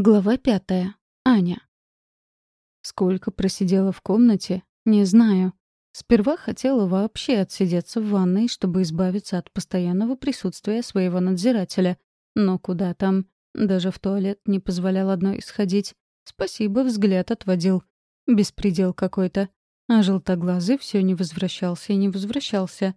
Глава пятая. Аня. Сколько просидела в комнате, не знаю. Сперва хотела вообще отсидеться в ванной, чтобы избавиться от постоянного присутствия своего надзирателя. Но куда там? Даже в туалет не позволял одной сходить. Спасибо, взгляд отводил. Беспредел какой-то. А желтоглазый все не возвращался и не возвращался.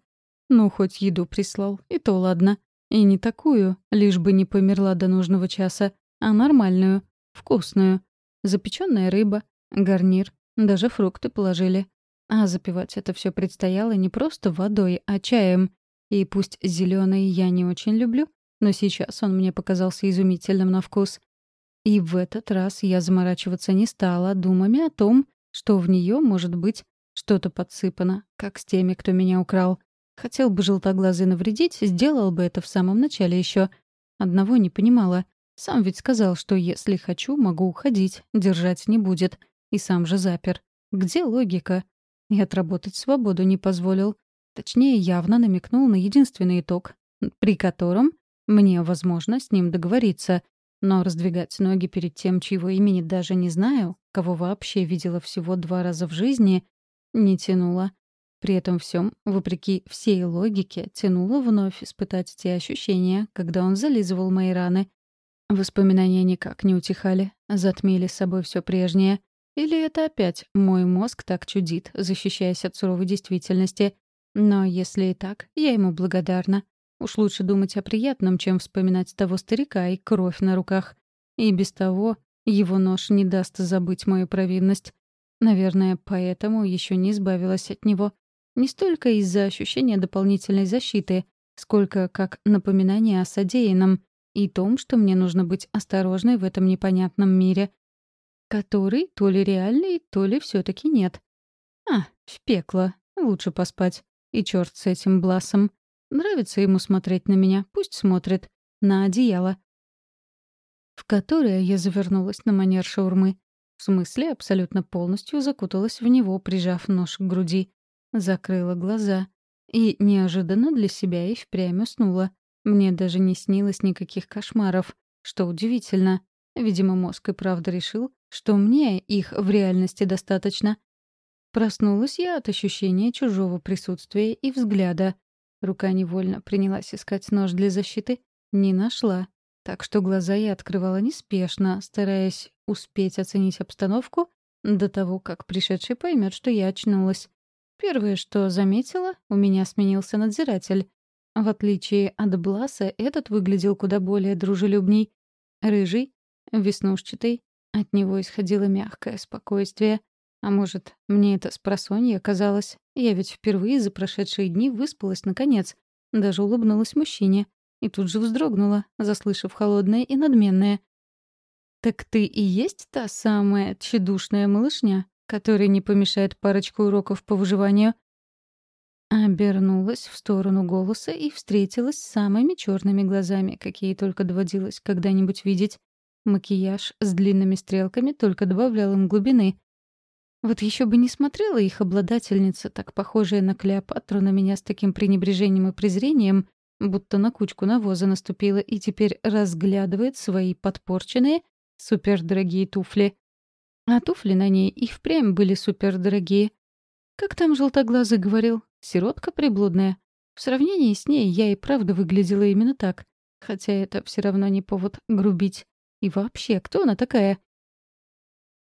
Ну, хоть еду прислал, и то ладно. И не такую, лишь бы не померла до нужного часа а нормальную, вкусную. Запеченная рыба, гарнир, даже фрукты положили. А запивать это все предстояло не просто водой, а чаем. И пусть зеленый я не очень люблю, но сейчас он мне показался изумительным на вкус. И в этот раз я заморачиваться не стала думами о том, что в нее может быть что-то подсыпано, как с теми, кто меня украл. Хотел бы желтоглазый навредить, сделал бы это в самом начале еще. Одного не понимала. Сам ведь сказал, что если хочу, могу уходить, держать не будет. И сам же запер. Где логика? И отработать свободу не позволил. Точнее, явно намекнул на единственный итог, при котором мне возможно с ним договориться. Но раздвигать ноги перед тем, чьего имени даже не знаю, кого вообще видела всего два раза в жизни, не тянуло. При этом всем, вопреки всей логике, тянуло вновь испытать те ощущения, когда он зализывал мои раны, Воспоминания никак не утихали, затмили с собой все прежнее. Или это опять мой мозг так чудит, защищаясь от суровой действительности. Но если и так, я ему благодарна. Уж лучше думать о приятном, чем вспоминать того старика и кровь на руках. И без того его нож не даст забыть мою провинность. Наверное, поэтому еще не избавилась от него. Не столько из-за ощущения дополнительной защиты, сколько как напоминание о содеянном — и том, что мне нужно быть осторожной в этом непонятном мире, который то ли реальный, то ли все таки нет. А, в пекло. Лучше поспать. И черт с этим Бласом. Нравится ему смотреть на меня, пусть смотрит. На одеяло. В которое я завернулась на манер шаурмы. В смысле, абсолютно полностью закуталась в него, прижав нож к груди. Закрыла глаза. И неожиданно для себя и впрямь уснула. Мне даже не снилось никаких кошмаров, что удивительно. Видимо, мозг и правда решил, что мне их в реальности достаточно. Проснулась я от ощущения чужого присутствия и взгляда. Рука невольно принялась искать нож для защиты. Не нашла. Так что глаза я открывала неспешно, стараясь успеть оценить обстановку до того, как пришедший поймет, что я очнулась. Первое, что заметила, у меня сменился надзиратель. В отличие от Бласа, этот выглядел куда более дружелюбней. Рыжий, веснушчатый, от него исходило мягкое спокойствие. А может, мне это спросонья казалось? Я ведь впервые за прошедшие дни выспалась наконец. Даже улыбнулась мужчине. И тут же вздрогнула, заслышав холодное и надменное. «Так ты и есть та самая тщедушная малышня, которой не помешает парочку уроков по выживанию?» Обернулась в сторону голоса и встретилась с самыми черными глазами, какие только доводилось когда-нибудь видеть. Макияж с длинными стрелками только добавлял им глубины. Вот еще бы не смотрела их обладательница, так похожая на Клеопатру, на меня с таким пренебрежением и презрением, будто на кучку навоза наступила и теперь разглядывает свои подпорченные, супердорогие туфли. А туфли на ней и впрямь были супердорогие. Как там желтоглазый говорил, Сиротка приблудная. В сравнении с ней я и правда выглядела именно так. Хотя это все равно не повод грубить. И вообще, кто она такая?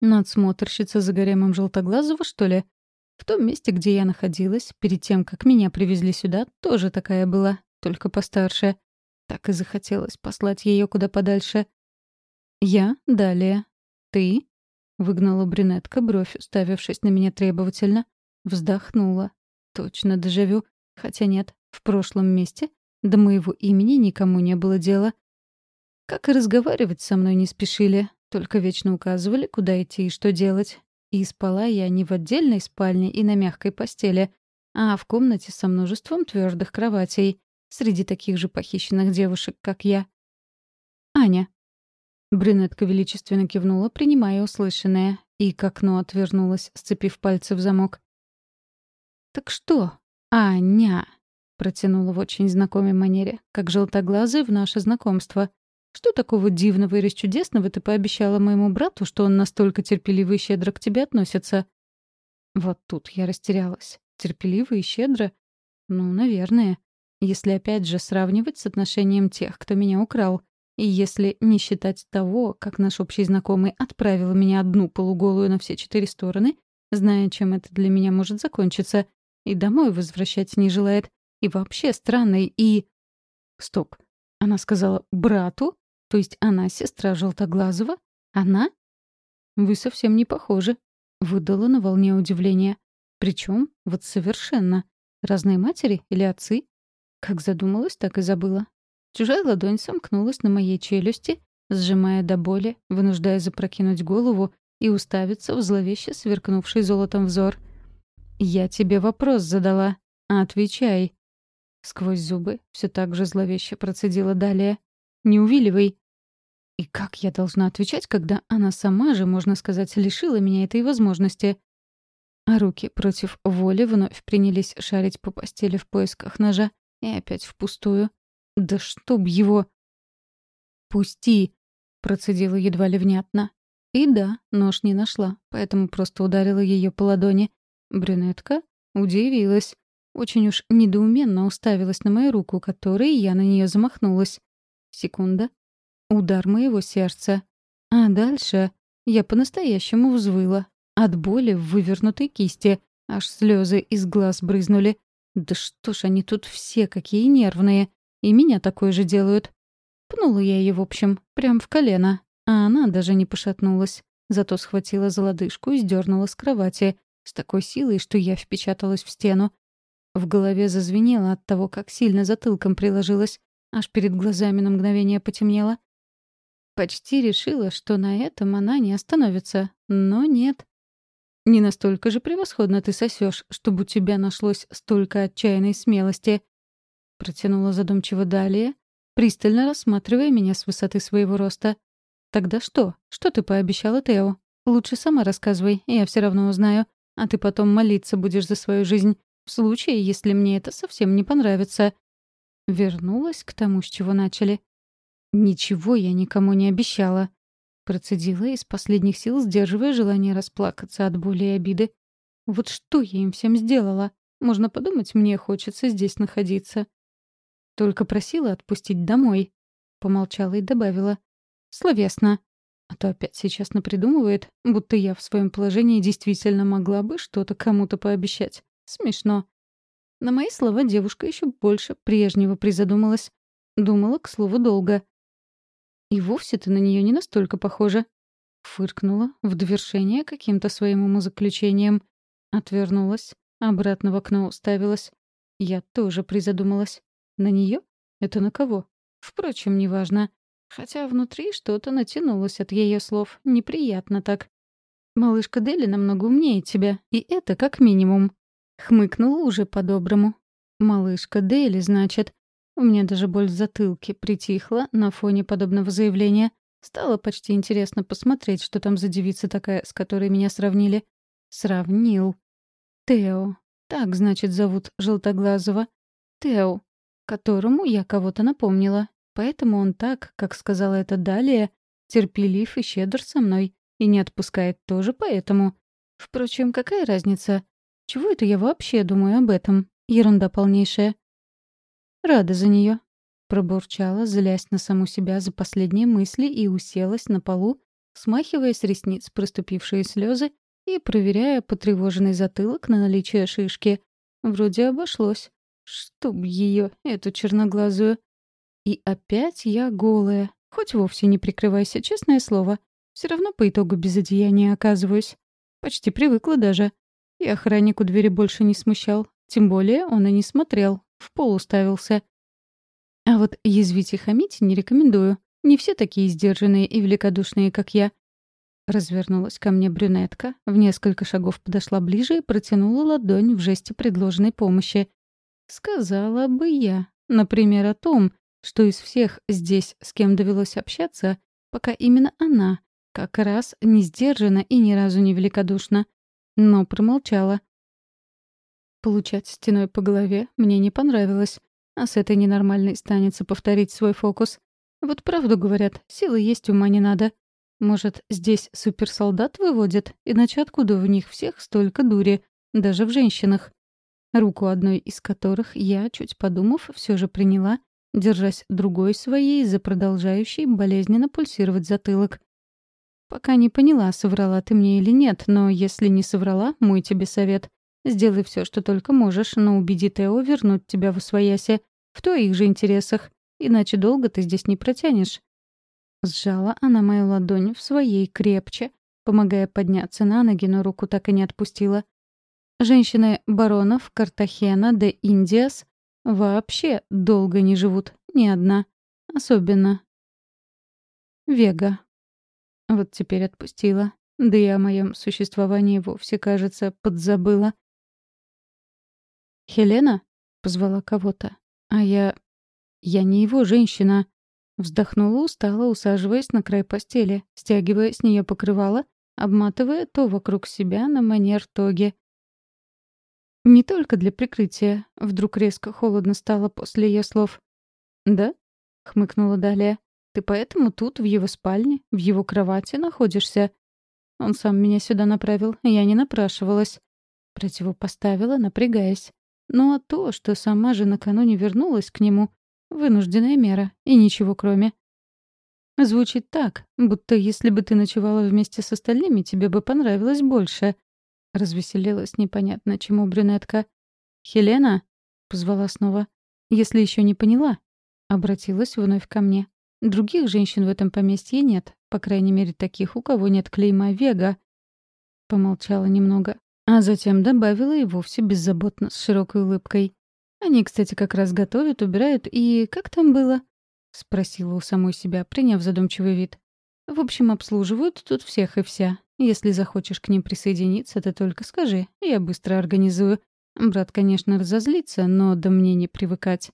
Надсмотрщица за гаремом Желтоглазого, что ли? В том месте, где я находилась, перед тем, как меня привезли сюда, тоже такая была, только постарше. Так и захотелось послать ее куда подальше. «Я далее. Ты?» — выгнала брюнетка, бровь, уставившись на меня требовательно. Вздохнула. Точно дежавю. Хотя нет, в прошлом месте до моего имени никому не было дела. Как и разговаривать со мной не спешили, только вечно указывали, куда идти и что делать. И спала я не в отдельной спальне и на мягкой постели, а в комнате со множеством твердых кроватей, среди таких же похищенных девушек, как я. «Аня». Брюнетка величественно кивнула, принимая услышанное, и к окну отвернулась, сцепив пальцы в замок. «Так что, Аня?» — протянула в очень знакомой манере, как желтоглазый в наше знакомство. Что такого дивного и расчудесного ты пообещала моему брату, что он настолько терпеливо и щедро к тебе относится?» Вот тут я растерялась. Терпеливо и щедро? Ну, наверное. Если опять же сравнивать с отношением тех, кто меня украл. И если не считать того, как наш общий знакомый отправил меня одну полуголую на все четыре стороны, зная, чем это для меня может закончиться, и домой возвращать не желает, и вообще странный, и... Стоп. Она сказала «брату»? То есть она сестра Желтоглазого? Она? Вы совсем не похожи. Выдала на волне удивления. Причем вот совершенно. Разные матери или отцы? Как задумалась, так и забыла. Чужая ладонь сомкнулась на моей челюсти, сжимая до боли, вынуждая запрокинуть голову и уставиться в зловеще сверкнувший золотом взор. «Я тебе вопрос задала. Отвечай». Сквозь зубы все так же зловеще процедила далее. «Не увиливай». И как я должна отвечать, когда она сама же, можно сказать, лишила меня этой возможности? А руки против воли вновь принялись шарить по постели в поисках ножа и опять впустую. Да чтоб его... «Пусти!» — процедила едва ли внятно. И да, нож не нашла, поэтому просто ударила ее по ладони. Брюнетка удивилась. Очень уж недоуменно уставилась на мою руку, которой я на нее замахнулась. Секунда. Удар моего сердца. А дальше я по-настоящему взвыла. От боли в вывернутой кисти. Аж слезы из глаз брызнули. Да что ж они тут все какие нервные. И меня такое же делают. Пнула я ее, в общем, прям в колено. А она даже не пошатнулась. Зато схватила за лодыжку и сдернула с кровати. С такой силой, что я впечаталась в стену. В голове зазвенело от того, как сильно затылком приложилась. Аж перед глазами на мгновение потемнело. Почти решила, что на этом она не остановится. Но нет. Не настолько же превосходно ты сосешь, чтобы у тебя нашлось столько отчаянной смелости. Протянула задумчиво далее, пристально рассматривая меня с высоты своего роста. Тогда что? Что ты пообещала Тео? Лучше сама рассказывай, я все равно узнаю. А ты потом молиться будешь за свою жизнь, в случае, если мне это совсем не понравится. Вернулась к тому, с чего начали. Ничего я никому не обещала. Процедила из последних сил, сдерживая желание расплакаться от боли и обиды. Вот что я им всем сделала? Можно подумать, мне хочется здесь находиться. Только просила отпустить домой. Помолчала и добавила. Словесно. А то опять сейчас напридумывает, будто я в своем положении действительно могла бы что-то кому-то пообещать. Смешно. На мои слова девушка еще больше прежнего призадумалась. Думала, к слову, долго. И вовсе ты на нее не настолько похожа. Фыркнула в довершение каким-то своим умозаключением. Отвернулась, обратно в окно уставилась. Я тоже призадумалась. На нее? Это на кого? Впрочем, неважно. Хотя внутри что-то натянулось от ее слов. Неприятно так. «Малышка Дели намного умнее тебя, и это как минимум». Хмыкнула уже по-доброму. «Малышка Дели, значит. У меня даже боль в затылке притихла на фоне подобного заявления. Стало почти интересно посмотреть, что там за девица такая, с которой меня сравнили. Сравнил. Тео. Так, значит, зовут Желтоглазого. Тео. Которому я кого-то напомнила. Поэтому он так, как сказала это далее, терпелив и щедр со мной. И не отпускает тоже поэтому. Впрочем, какая разница? Чего это я вообще думаю об этом? Ерунда полнейшая. Рада за нее. Пробурчала, злясь на саму себя за последние мысли и уселась на полу, смахивая с ресниц проступившие слезы и проверяя потревоженный затылок на наличие шишки. Вроде обошлось. Чтоб ее, эту черноглазую. И опять я голая. Хоть вовсе не прикрывайся, честное слово. Все равно по итогу без одеяния оказываюсь. Почти привыкла даже. И охранник у двери больше не смущал. Тем более он и не смотрел, в пол уставился. А вот язвить и хамить не рекомендую. Не все такие сдержанные и великодушные, как я. Развернулась ко мне брюнетка, в несколько шагов подошла ближе и протянула ладонь в жесте предложенной помощи. Сказала бы я, например, о том, что из всех здесь, с кем довелось общаться, пока именно она как раз не сдержана и ни разу не великодушна. Но промолчала. Получать стеной по голове мне не понравилось, а с этой ненормальной станется повторить свой фокус. Вот правду говорят, силы есть, ума не надо. Может, здесь суперсолдат выводят, иначе откуда в них всех столько дури, даже в женщинах? Руку одной из которых я, чуть подумав, все же приняла, держась другой своей за продолжающий болезненно пульсировать затылок. Пока не поняла, соврала ты мне или нет, но если не соврала, мой тебе совет. Сделай все, что только можешь, но убеди Тео вернуть тебя в Освоясе, в твоих же интересах, иначе долго ты здесь не протянешь. Сжала она мою ладонь в своей крепче, помогая подняться на ноги, но руку так и не отпустила. Женщины баронов Картахена де Индиас вообще долго не живут, ни одна. Особенно Вега. Вот теперь отпустила. Да и о моем существовании вовсе, кажется, подзабыла. «Хелена?» — позвала кого-то. А я... Я не его женщина. Вздохнула устало, усаживаясь на край постели, стягивая с нее покрывало, обматывая то вокруг себя на манер тоги. Не только для прикрытия. Вдруг резко холодно стало после ее слов. «Да?» — хмыкнула Далия. «Ты поэтому тут, в его спальне, в его кровати находишься?» Он сам меня сюда направил, я не напрашивалась. Противопоставила, напрягаясь. Ну а то, что сама же накануне вернулась к нему, Вынужденная мера, и ничего кроме. Звучит так, будто если бы ты ночевала вместе с остальными, тебе бы понравилось больше. Развеселилась непонятно чему брюнетка. «Хелена?» — позвала снова. «Если еще не поняла?» Обратилась вновь ко мне. «Других женщин в этом поместье нет, по крайней мере, таких, у кого нет клейма Вега». Помолчала немного, а затем добавила и вовсе беззаботно, с широкой улыбкой. Они, кстати, как раз готовят, убирают и... Как там было?» — спросила у самой себя, приняв задумчивый вид. «В общем, обслуживают тут всех и вся. Если захочешь к ним присоединиться, ты только скажи, я быстро организую. Брат, конечно, разозлится, но да мне не привыкать».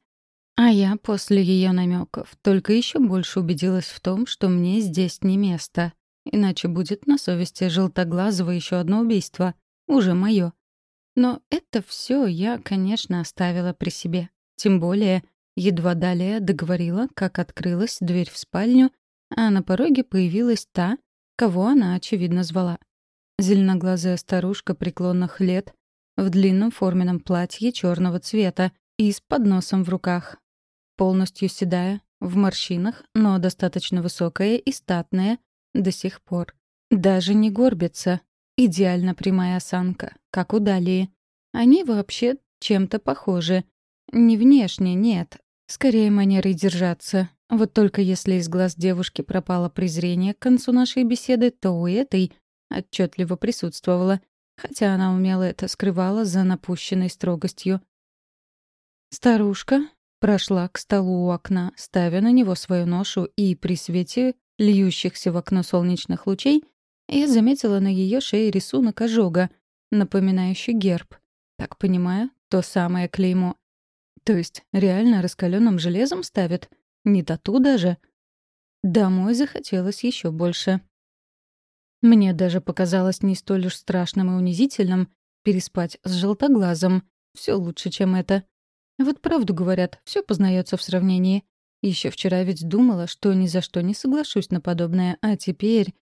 А я после ее намеков только еще больше убедилась в том, что мне здесь не место. Иначе будет на совести желтоглазого еще одно убийство. Уже мое. Но это все я, конечно, оставила при себе. Тем более, едва далее договорила, как открылась дверь в спальню, а на пороге появилась та, кого она, очевидно, звала. Зеленоглазая старушка преклонных лет в длинном форменном платье черного цвета и с подносом в руках. Полностью седая, в морщинах, но достаточно высокая и статная до сих пор. Даже не горбится, Идеально прямая осанка, как у Далии. Они вообще чем-то похожи. Не внешне, нет. Скорее манерой держаться. Вот только если из глаз девушки пропало презрение к концу нашей беседы, то у этой отчетливо присутствовало, хотя она умело это скрывала за напущенной строгостью. Старушка прошла к столу у окна, ставя на него свою ношу, и при свете льющихся в окно солнечных лучей я заметила на ее шее рисунок ожога, напоминающий герб. Так понимаю, то самое клеймо. То есть реально раскаленным железом ставят? Не тату даже? Домой захотелось еще больше. Мне даже показалось не столь уж страшным и унизительным переспать с желтоглазом. Все лучше, чем это. Вот правду говорят, все познается в сравнении. Еще вчера ведь думала, что ни за что не соглашусь на подобное, а теперь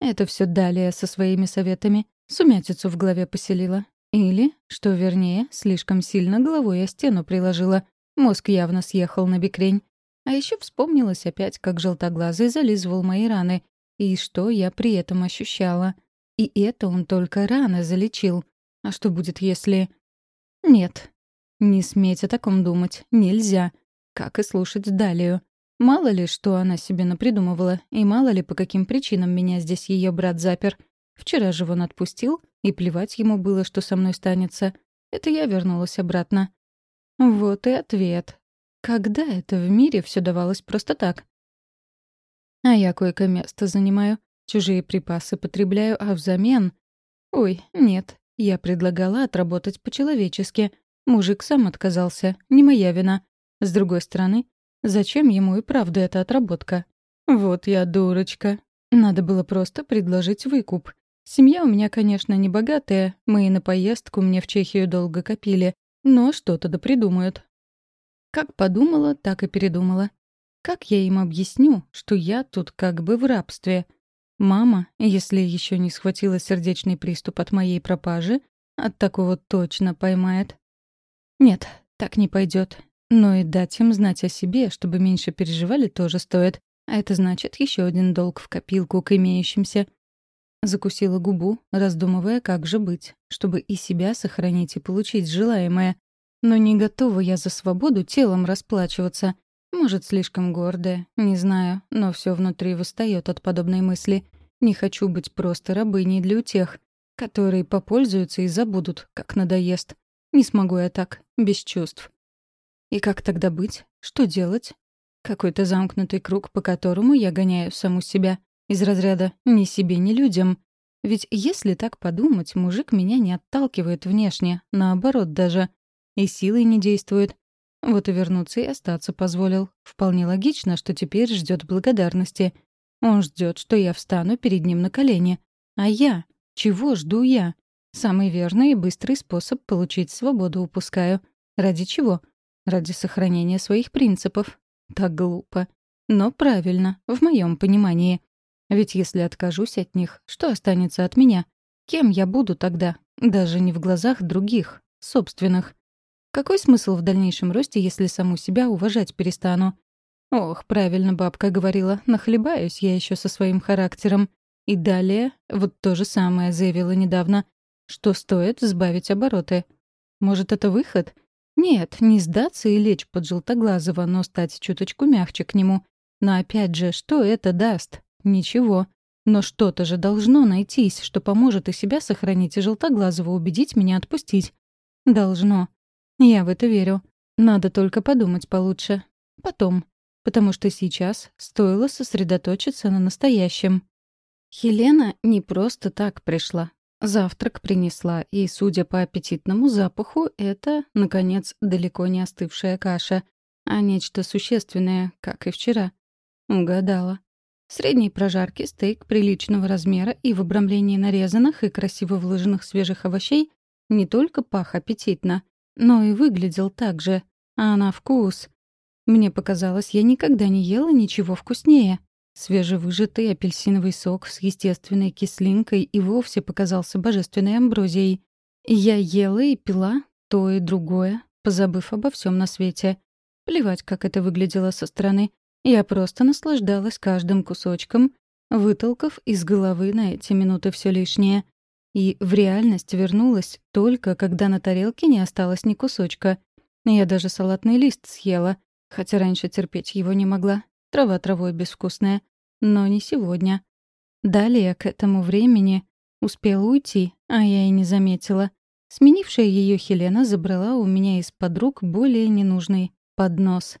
это все далее со своими советами сумятицу в голове поселила. Или, что вернее, слишком сильно головой о стену приложила. Мозг явно съехал на бекрень. А еще вспомнилось опять, как желтоглазый зализывал мои раны, и что я при этом ощущала. И это он только раны залечил. А что будет, если... Нет. Не сметь о таком думать. Нельзя. Как и слушать Далию. Мало ли, что она себе напридумывала, и мало ли, по каким причинам меня здесь ее брат запер. Вчера же он отпустил, и плевать ему было, что со мной станется. Это я вернулась обратно. Вот и ответ. Когда это в мире все давалось просто так? А я койко место занимаю, чужие припасы потребляю, а взамен... Ой, нет, я предлагала отработать по-человечески. Мужик сам отказался, не моя вина. С другой стороны, Зачем ему и правда эта отработка? Вот я дурочка. Надо было просто предложить выкуп. Семья у меня, конечно, не богатая, мы и на поездку мне в Чехию долго копили, но что-то да придумают. Как подумала, так и передумала. Как я им объясню, что я тут как бы в рабстве? Мама, если еще не схватила сердечный приступ от моей пропажи, от такого точно поймает. Нет, так не пойдет. Но и дать им знать о себе, чтобы меньше переживали, тоже стоит. А это значит еще один долг в копилку к имеющимся. Закусила губу, раздумывая, как же быть, чтобы и себя сохранить и получить желаемое. Но не готова я за свободу телом расплачиваться. Может, слишком гордая, не знаю, но все внутри восстает от подобной мысли. Не хочу быть просто рабыней для утех, которые попользуются и забудут, как надоест. Не смогу я так, без чувств. И как тогда быть? Что делать? Какой-то замкнутый круг, по которому я гоняю саму себя. Из разряда «ни себе, ни людям». Ведь если так подумать, мужик меня не отталкивает внешне, наоборот даже. И силой не действует. Вот и вернуться и остаться позволил. Вполне логично, что теперь ждет благодарности. Он ждет, что я встану перед ним на колени. А я? Чего жду я? Самый верный и быстрый способ получить свободу упускаю. Ради чего? Ради сохранения своих принципов. Так глупо. Но правильно, в моем понимании. Ведь если откажусь от них, что останется от меня? Кем я буду тогда? Даже не в глазах других, собственных. Какой смысл в дальнейшем росте, если саму себя уважать перестану? Ох, правильно бабка говорила, нахлебаюсь я еще со своим характером. И далее вот то же самое заявила недавно, что стоит сбавить обороты. Может, это выход? Нет, не сдаться и лечь под Желтоглазого, но стать чуточку мягче к нему. Но опять же, что это даст? Ничего. Но что-то же должно найтись, что поможет и себя сохранить, и Желтоглазого убедить меня отпустить. Должно. Я в это верю. Надо только подумать получше. Потом. Потому что сейчас стоило сосредоточиться на настоящем. Хелена не просто так пришла. Завтрак принесла, и, судя по аппетитному запаху, это, наконец, далеко не остывшая каша, а нечто существенное, как и вчера. Угадала. Средней прожарки стейк приличного размера и в обрамлении нарезанных и красиво выложенных свежих овощей не только пах аппетитно, но и выглядел так же, а на вкус. Мне показалось, я никогда не ела ничего вкуснее. Свежевыжатый апельсиновый сок с естественной кислинкой и вовсе показался божественной амброзией. Я ела и пила то и другое, позабыв обо всем на свете. Плевать, как это выглядело со стороны. Я просто наслаждалась каждым кусочком, вытолкав из головы на эти минуты все лишнее. И в реальность вернулась только, когда на тарелке не осталось ни кусочка. Я даже салатный лист съела, хотя раньше терпеть его не могла. Трава травой безвкусная. Но не сегодня. Далее, к этому времени, успела уйти, а я и не заметила. Сменившая ее Хелена забрала у меня из-под рук более ненужный поднос.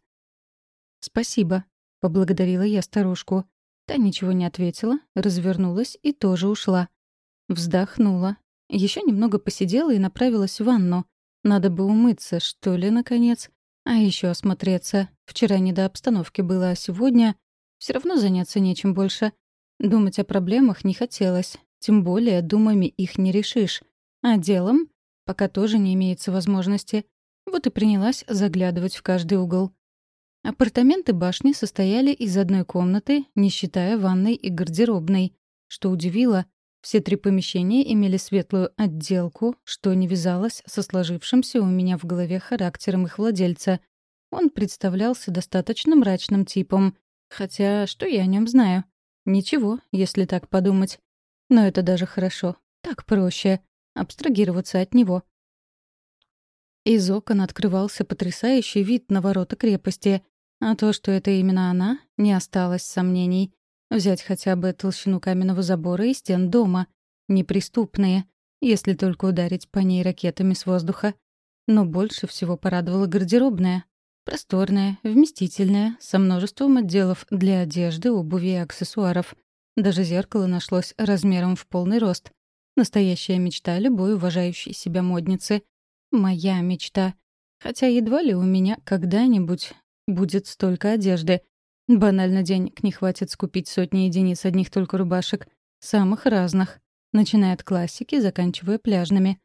«Спасибо», — поблагодарила я старушку. Та ничего не ответила, развернулась и тоже ушла. Вздохнула. Еще немного посидела и направилась в ванну. Надо бы умыться, что ли, наконец. А еще осмотреться. Вчера не до обстановки было, а сегодня все равно заняться нечем больше. Думать о проблемах не хотелось. Тем более думами их не решишь. А делом пока тоже не имеется возможности. Вот и принялась заглядывать в каждый угол. Апартаменты башни состояли из одной комнаты, не считая ванной и гардеробной. Что удивило, все три помещения имели светлую отделку, что не вязалось со сложившимся у меня в голове характером их владельца. Он представлялся достаточно мрачным типом. Хотя, что я о нем знаю? Ничего, если так подумать. Но это даже хорошо. Так проще. Абстрагироваться от него. Из окон открывался потрясающий вид на ворота крепости. А то, что это именно она, не осталось сомнений. Взять хотя бы толщину каменного забора и стен дома. Неприступные, если только ударить по ней ракетами с воздуха. Но больше всего порадовала гардеробная. Просторная, вместительная, со множеством отделов для одежды, обуви и аксессуаров. Даже зеркало нашлось размером в полный рост. Настоящая мечта любой уважающей себя модницы. Моя мечта. Хотя едва ли у меня когда-нибудь будет столько одежды — Банально денег не хватит скупить сотни единиц одних только рубашек. Самых разных. Начиная от классики, заканчивая пляжными.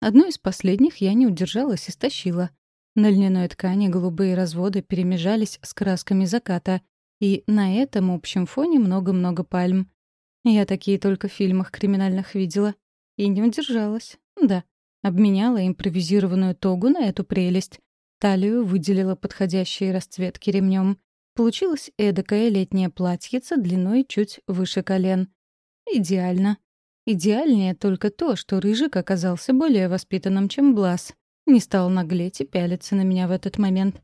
Одну из последних я не удержалась и стащила. На льняной ткани голубые разводы перемежались с красками заката, И на этом общем фоне много-много пальм. Я такие только в фильмах криминальных видела. И не удержалась. Да, обменяла импровизированную тогу на эту прелесть. Талию выделила подходящие расцветки ремнем. Получилось эдакое летнее платьице длиной чуть выше колен. Идеально. Идеальнее только то, что Рыжик оказался более воспитанным, чем Блас. Не стал наглеть и пялиться на меня в этот момент.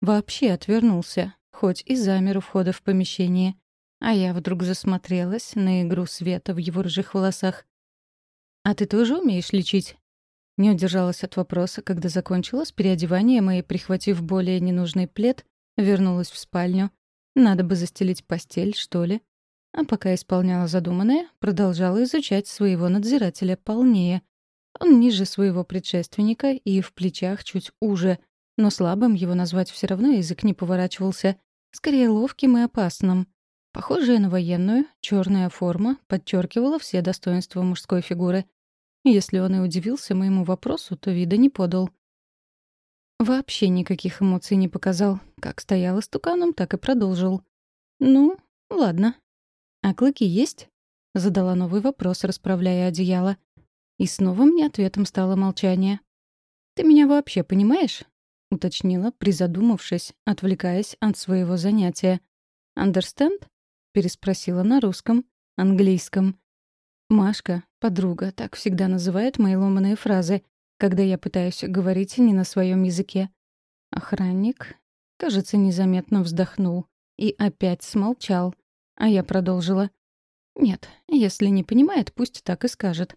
Вообще отвернулся, хоть и замер у входа в помещение. А я вдруг засмотрелась на игру света в его рыжих волосах. «А ты тоже умеешь лечить?» Не удержалась от вопроса, когда закончила с переодеванием и, прихватив более ненужный плед, вернулась в спальню. Надо бы застелить постель, что ли. А пока исполняла задуманное, продолжала изучать своего надзирателя полнее. Он ниже своего предшественника и в плечах чуть уже, но слабым его назвать все равно язык не поворачивался. Скорее ловким и опасным. Похожая на военную, черная форма подчеркивала все достоинства мужской фигуры — если он и удивился моему вопросу, то вида не подал. Вообще никаких эмоций не показал. Как стоял истуканом, так и продолжил. «Ну, ладно. А клыки есть?» Задала новый вопрос, расправляя одеяло. И снова мне ответом стало молчание. «Ты меня вообще понимаешь?» — уточнила, призадумавшись, отвлекаясь от своего занятия. «Understand?» — переспросила на русском, английском. Машка, подруга, так всегда называет мои ломаные фразы, когда я пытаюсь говорить не на своем языке. Охранник, кажется, незаметно вздохнул и опять смолчал, а я продолжила. Нет, если не понимает, пусть так и скажет.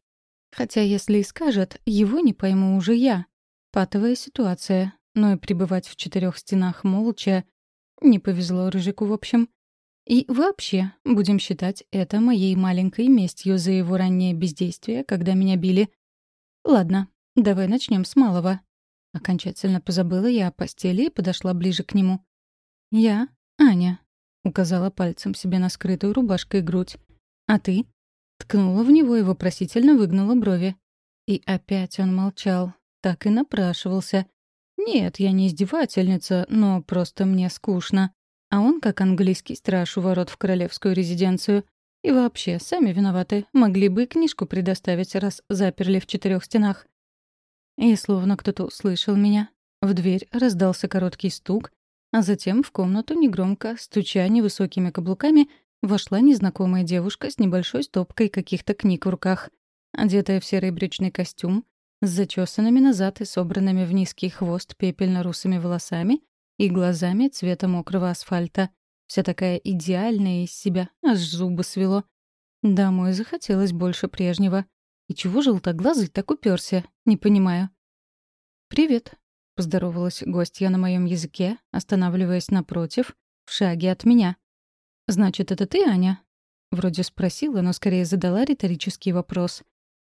Хотя если и скажет, его не пойму уже я. Патовая ситуация, но и пребывать в четырех стенах молча не повезло Рыжику, в общем. И вообще, будем считать это моей маленькой местью за его раннее бездействие, когда меня били. Ладно, давай начнем с малого. Окончательно позабыла я о постели и подошла ближе к нему. «Я — Аня», — указала пальцем себе на скрытую рубашкой грудь. «А ты?» Ткнула в него и вопросительно выгнула брови. И опять он молчал, так и напрашивался. «Нет, я не издевательница, но просто мне скучно а он как английский страж у ворот в королевскую резиденцию. И вообще, сами виноваты, могли бы и книжку предоставить, раз заперли в четырех стенах. И словно кто-то услышал меня. В дверь раздался короткий стук, а затем в комнату негромко, стуча невысокими каблуками, вошла незнакомая девушка с небольшой стопкой каких-то книг в руках, одетая в серый брючный костюм, с зачесанными назад и собранными в низкий хвост пепельно-русыми волосами и глазами цвета мокрого асфальта. Вся такая идеальная из себя, аж зубы свело. Домой захотелось больше прежнего. И чего желтоглазый так уперся? Не понимаю. «Привет», — поздоровалась гостья на моем языке, останавливаясь напротив, в шаге от меня. «Значит, это ты, Аня?» Вроде спросила, но скорее задала риторический вопрос.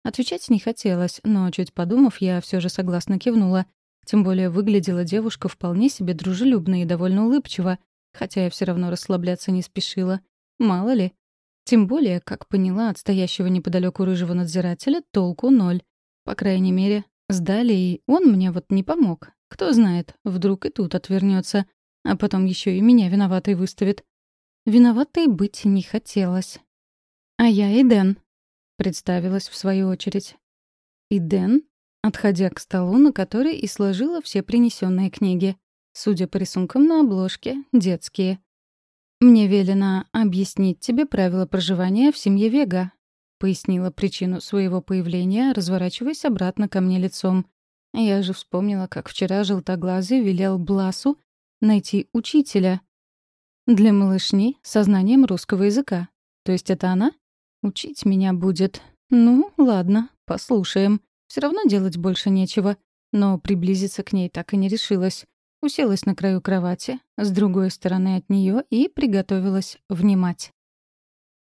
Отвечать не хотелось, но, чуть подумав, я все же согласно кивнула, тем более выглядела девушка вполне себе дружелюбно и довольно улыбчиво, хотя я все равно расслабляться не спешила. Мало ли. Тем более, как поняла от стоящего неподалеку рыжего надзирателя, толку ноль. По крайней мере, сдали, и он мне вот не помог. Кто знает, вдруг и тут отвернется, а потом еще и меня виноватой выставит. Виноватой быть не хотелось. «А я Иден», — представилась в свою очередь. «Иден?» Отходя к столу, на который и сложила все принесенные книги. Судя по рисункам на обложке, детские. «Мне велено объяснить тебе правила проживания в семье Вега», — пояснила причину своего появления, разворачиваясь обратно ко мне лицом. Я же вспомнила, как вчера желтоглазый велел Бласу найти учителя. Для малышни со знанием русского языка. То есть это она? Учить меня будет. Ну, ладно, послушаем. Все равно делать больше нечего. Но приблизиться к ней так и не решилась. Уселась на краю кровати, с другой стороны от нее и приготовилась внимать.